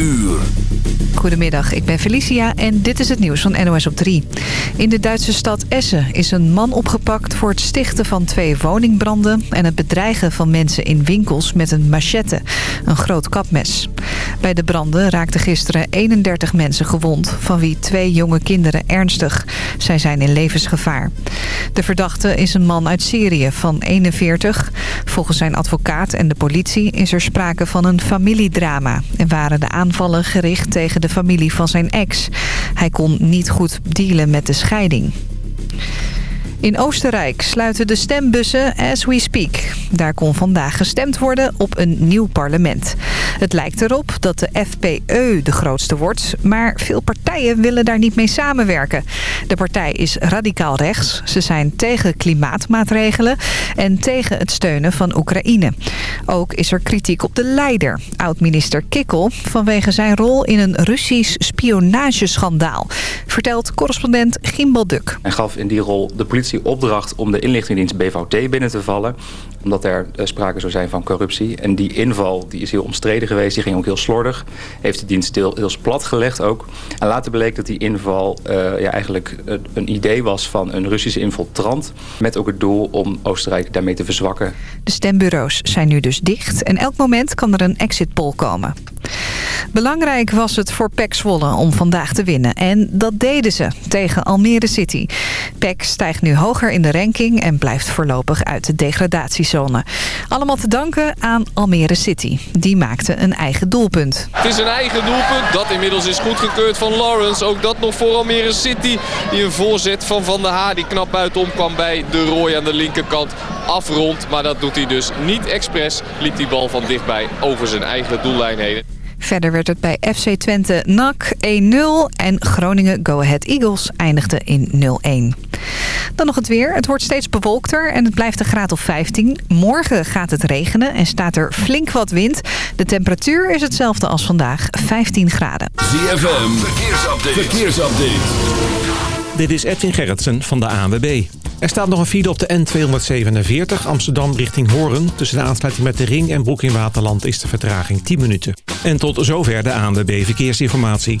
uur. Goedemiddag, ik ben Felicia en dit is het nieuws van NOS op 3. In de Duitse stad Essen is een man opgepakt voor het stichten van twee woningbranden... en het bedreigen van mensen in winkels met een machette, een groot kapmes. Bij de branden raakten gisteren 31 mensen gewond, van wie twee jonge kinderen ernstig. Zij zijn in levensgevaar. De verdachte is een man uit Syrië van 41. Volgens zijn advocaat en de politie is er sprake van een familiedrama... en waren de aanvallen gericht tegen de familie van zijn ex. Hij kon niet goed dealen met de scheiding. In Oostenrijk sluiten de stembussen as we speak. Daar kon vandaag gestemd worden op een nieuw parlement. Het lijkt erop dat de FPE de grootste wordt, maar veel partijen willen daar niet mee samenwerken. De partij is radicaal rechts. Ze zijn tegen klimaatmaatregelen en tegen het steunen van Oekraïne. Ook is er kritiek op de leider, oud-minister Kikkel, vanwege zijn rol in een Russisch spionageschandaal, vertelt correspondent Gimbal Duk. En gaf in die rol de politie opdracht om de inlichtingendienst BVT binnen te vallen. Omdat er uh, sprake zou zijn van corruptie. En die inval die is heel omstreden geweest. Die ging ook heel slordig. Heeft de dienst heel, heel plat gelegd ook. En later bleek dat die inval uh, ja, eigenlijk een idee was van een Russische infiltrant. Met ook het doel om Oostenrijk daarmee te verzwakken. De stembureaus zijn nu dus dicht. En elk moment kan er een exit poll komen. Belangrijk was het voor PEC Zwolle om vandaag te winnen. En dat deden ze tegen Almere City. PEC stijgt nu hoger in de ranking en blijft voorlopig uit de degradatiezone. Allemaal te danken aan Almere City. Die maakte een eigen doelpunt. Het is een eigen doelpunt. Dat inmiddels is goedgekeurd van Lawrence. Ook dat nog voor Almere City. Die een voorzet van Van der Haar die knap buitenom kwam bij de Roy aan de linkerkant afrond. Maar dat doet hij dus niet expres. Liep die bal van dichtbij over zijn eigen doellijn heen. Verder werd het bij FC Twente NAC 1-0 en Groningen Go Ahead Eagles eindigde in 0-1. Dan nog het weer. Het wordt steeds bewolkter en het blijft een graad of 15. Morgen gaat het regenen en staat er flink wat wind. De temperatuur is hetzelfde als vandaag, 15 graden. ZFM, verkeersupdate. verkeersupdate. Dit is Edwin Gerritsen van de ANWB. Er staat nog een file op de N247 Amsterdam richting Horen. Tussen de aansluiting met de Ring en Broek in Waterland is de vertraging 10 minuten. En tot zover de ANWB Verkeersinformatie.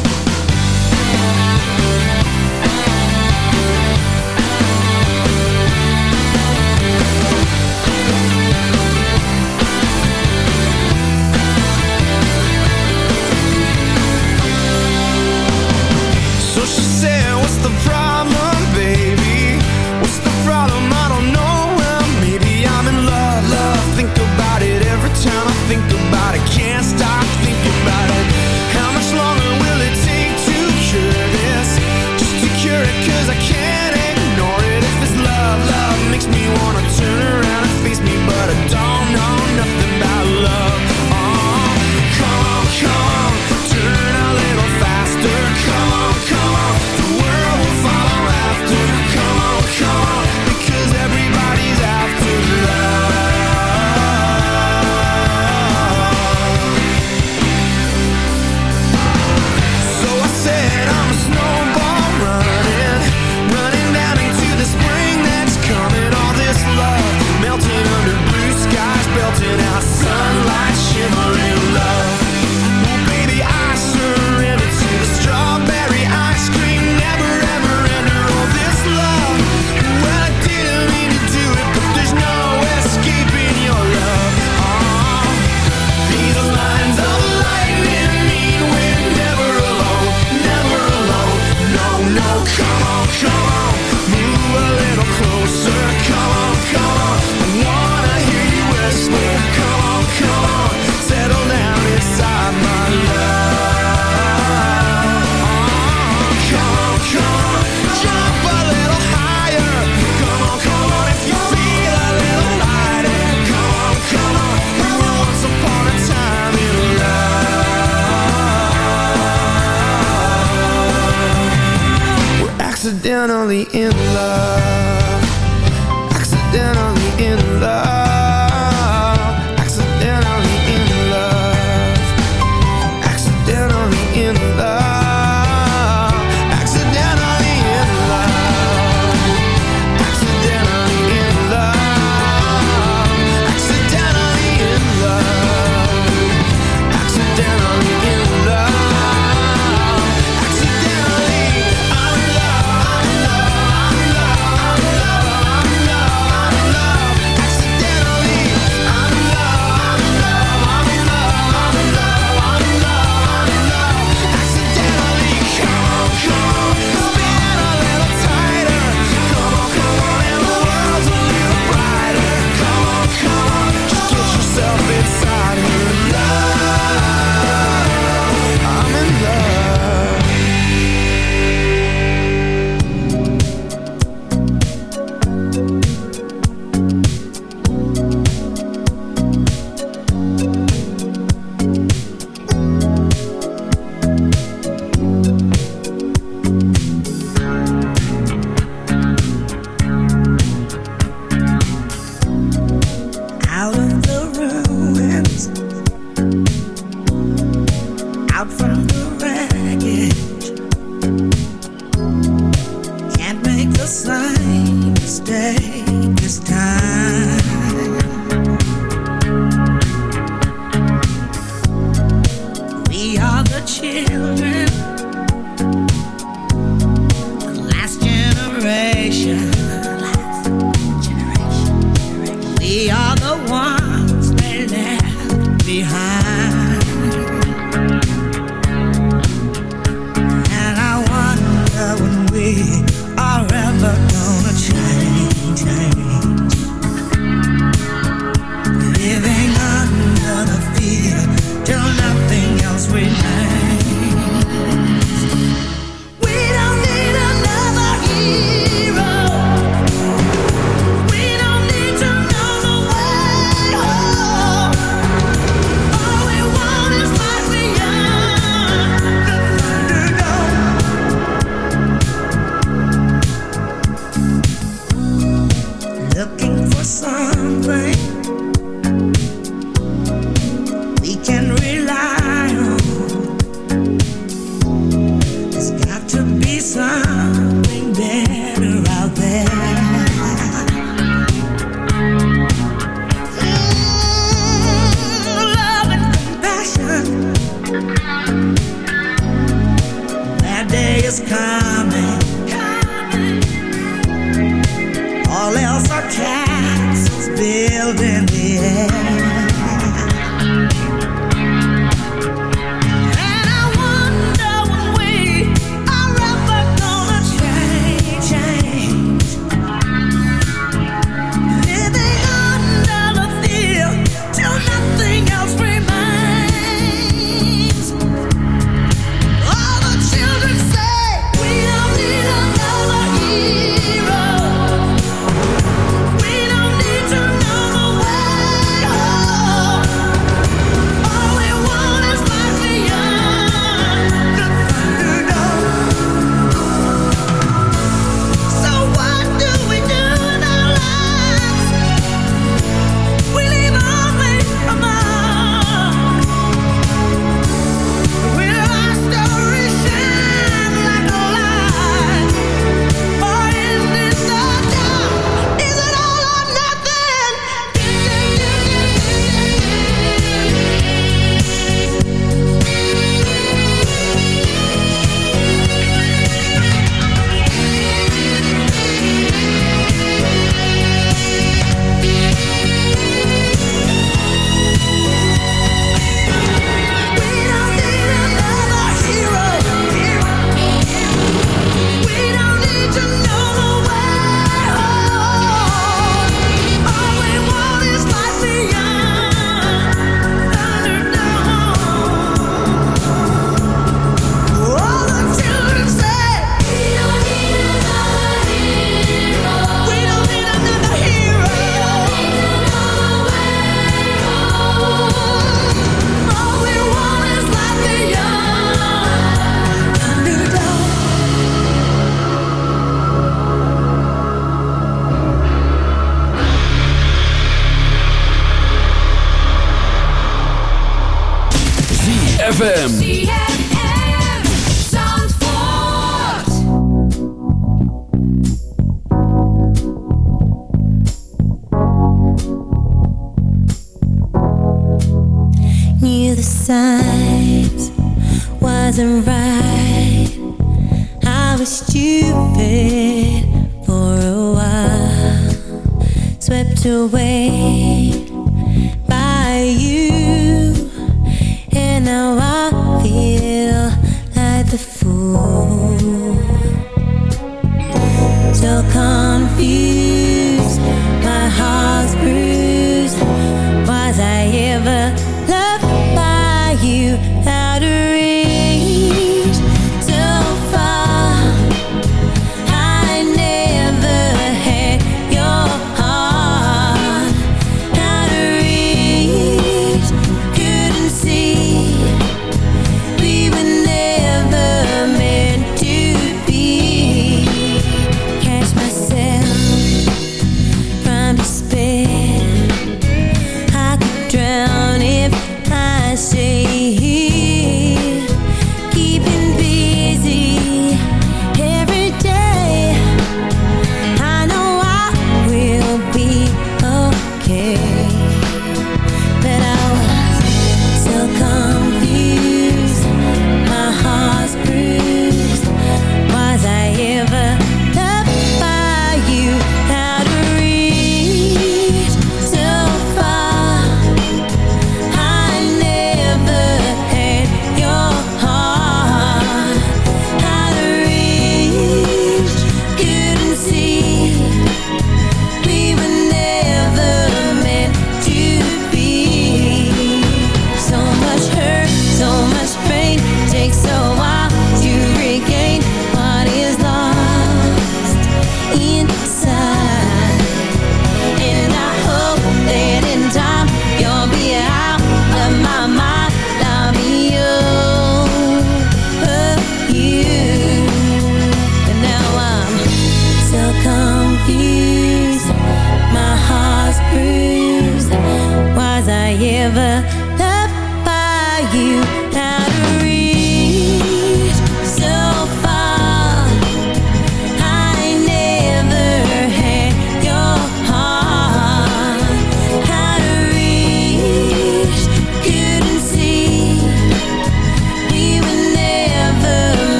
Come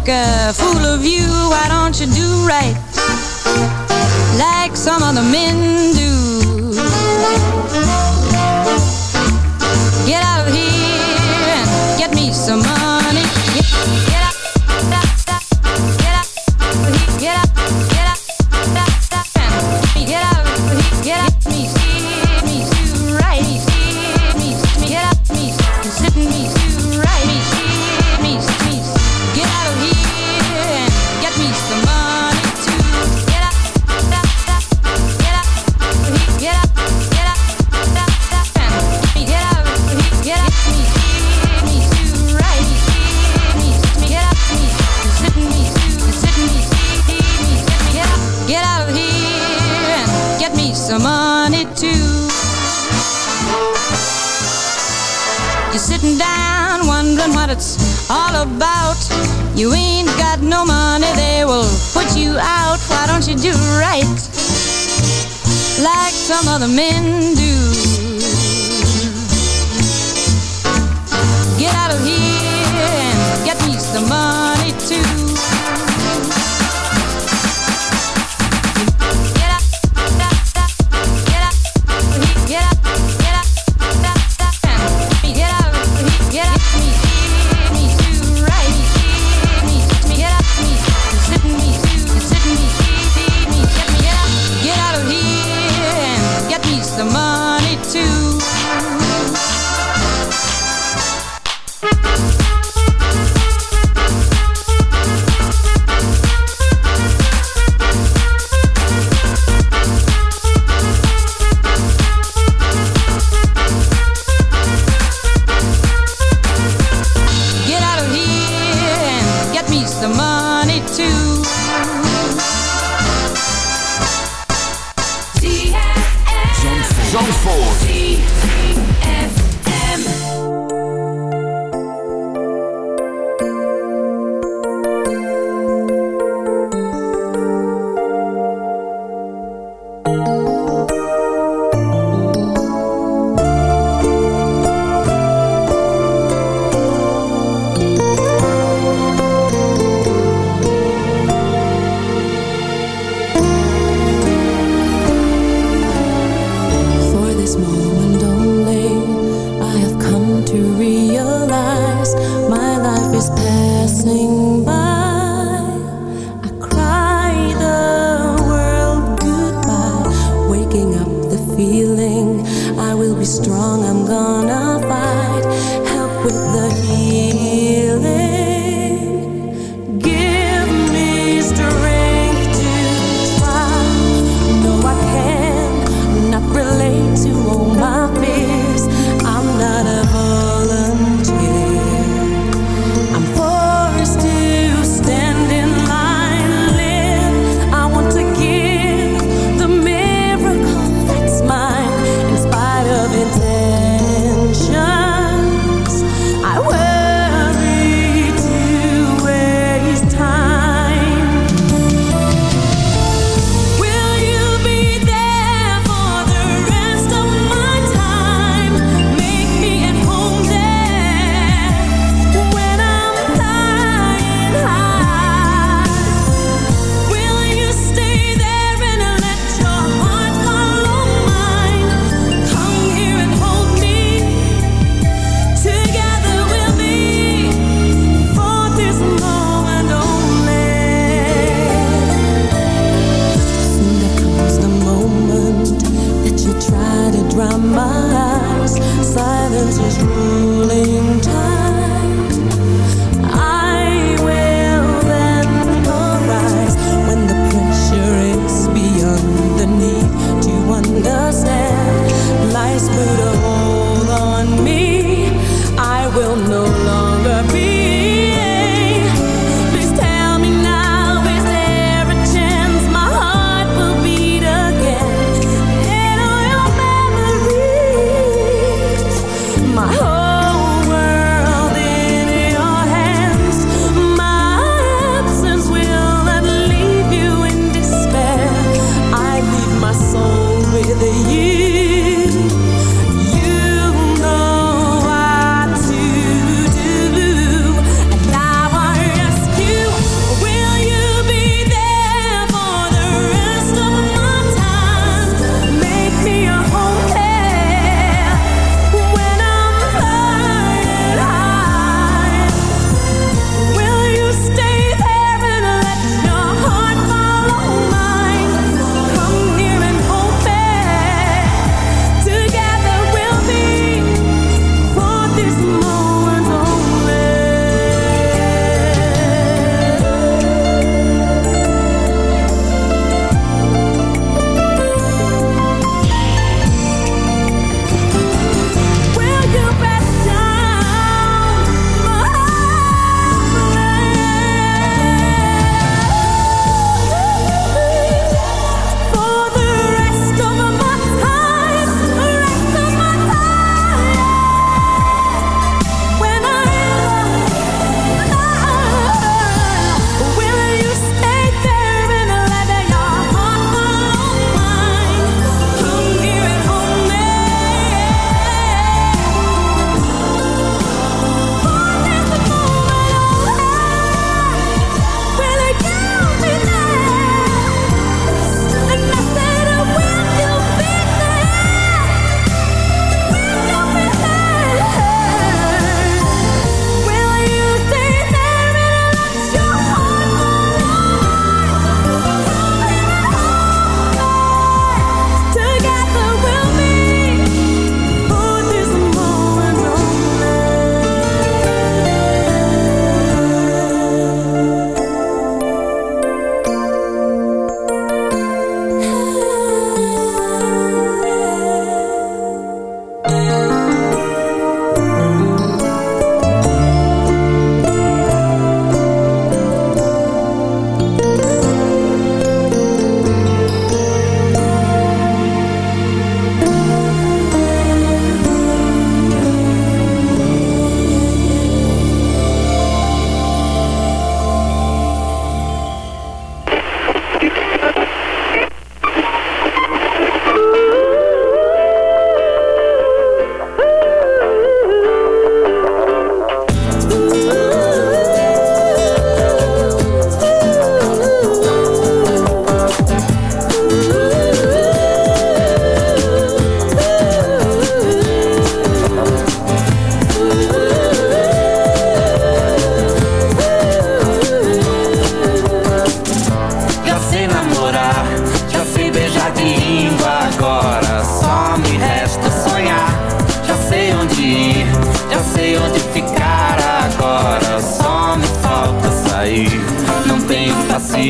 Make a fool of you. Why don't you do right like some other men you do right like some other men do?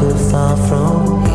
could far from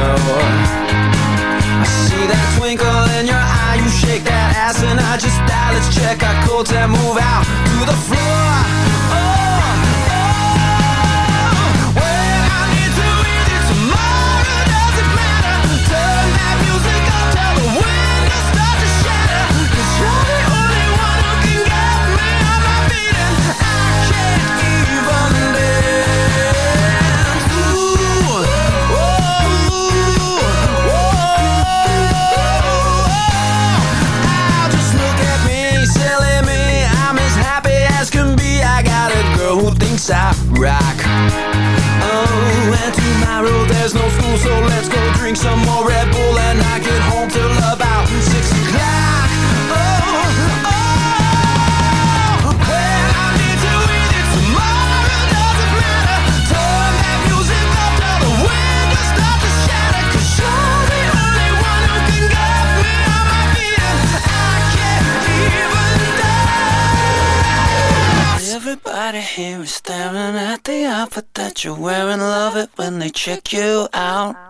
I see that twinkle in your eye, you shake that ass, and I just die. Let's check our codes and move out to the floor. Oh, some more Red Bull and not get home till about six o'clock. Oh, oh, I I. Everybody here is staring at the outfit that you're wearing. Love it when they check you out.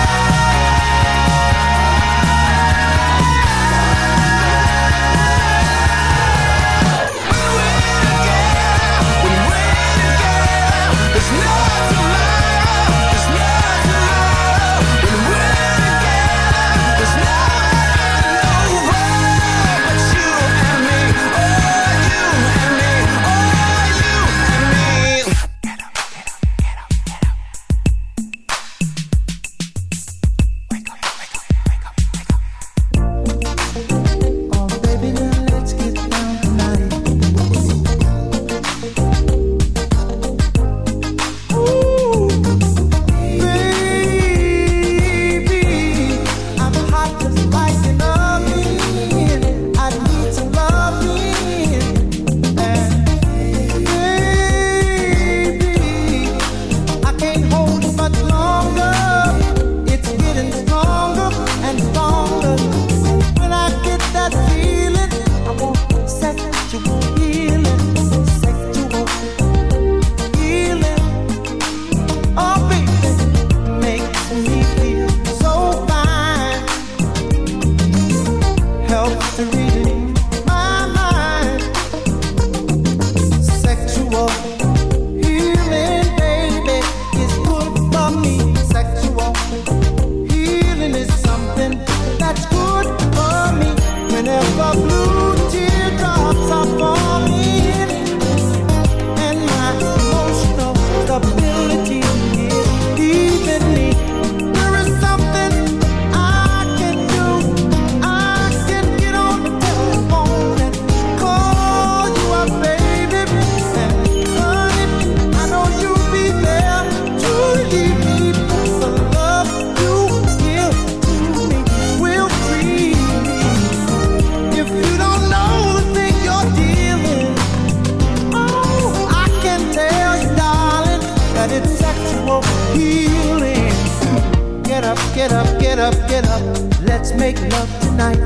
Get up, get up, get up. Get up. Let's make love tonight.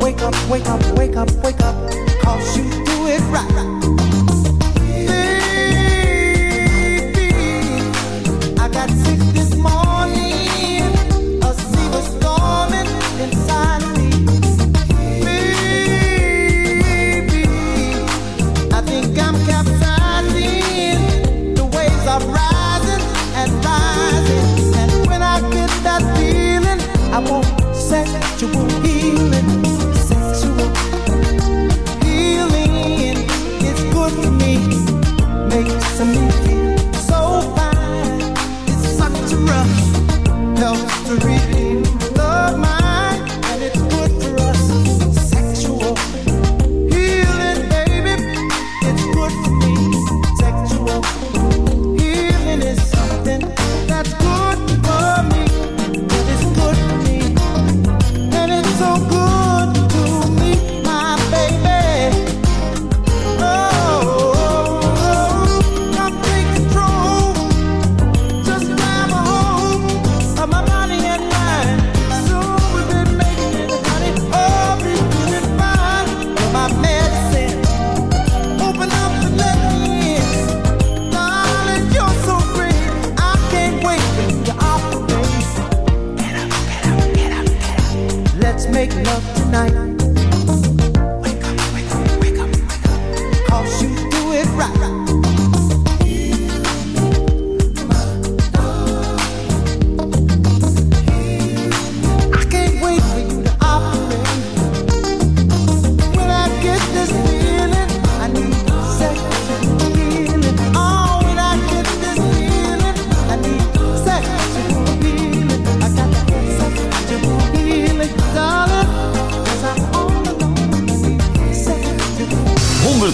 Wake up, wake up, wake up, wake up. Cause you do it right. Baby, I got sick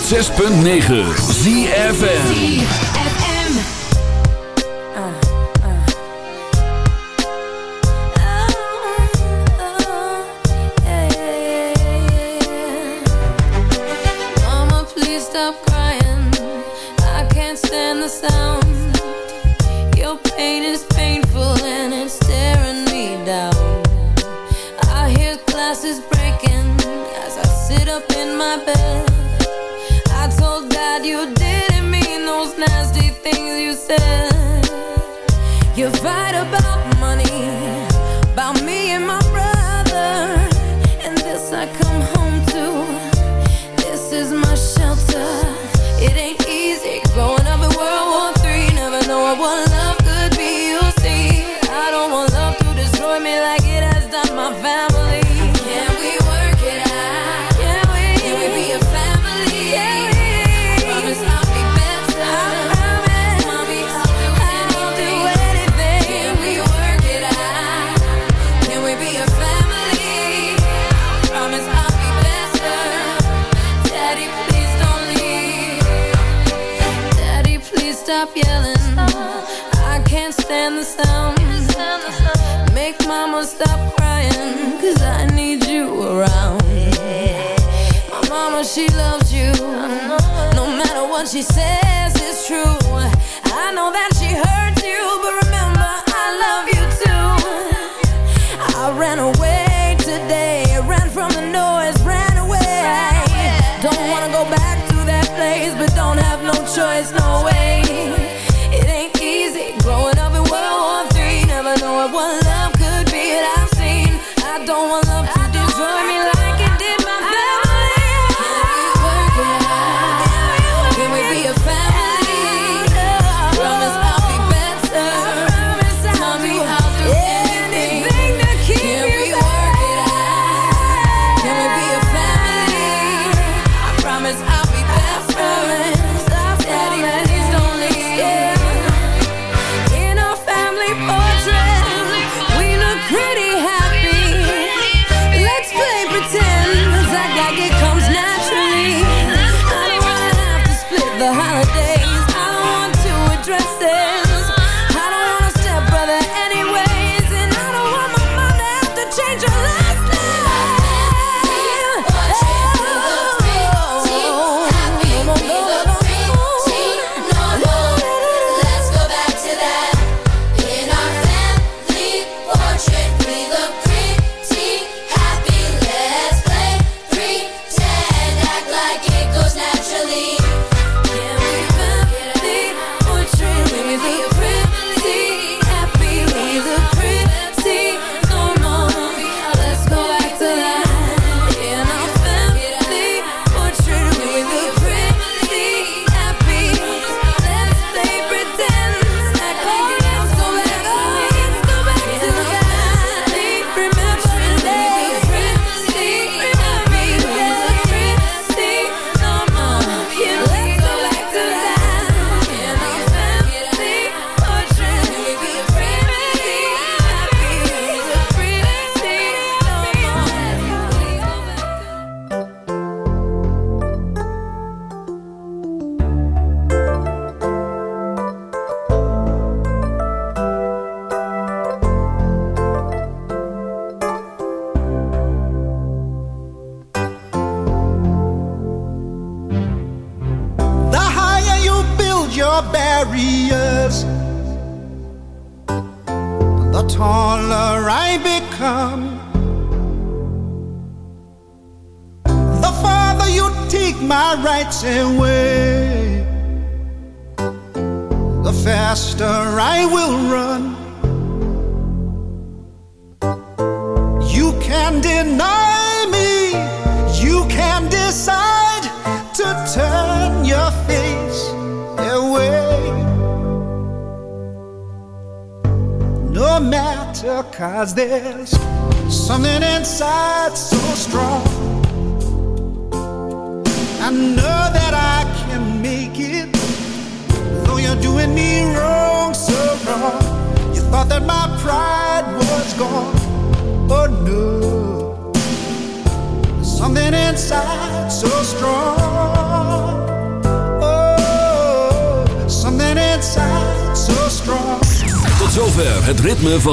106.9 ZFN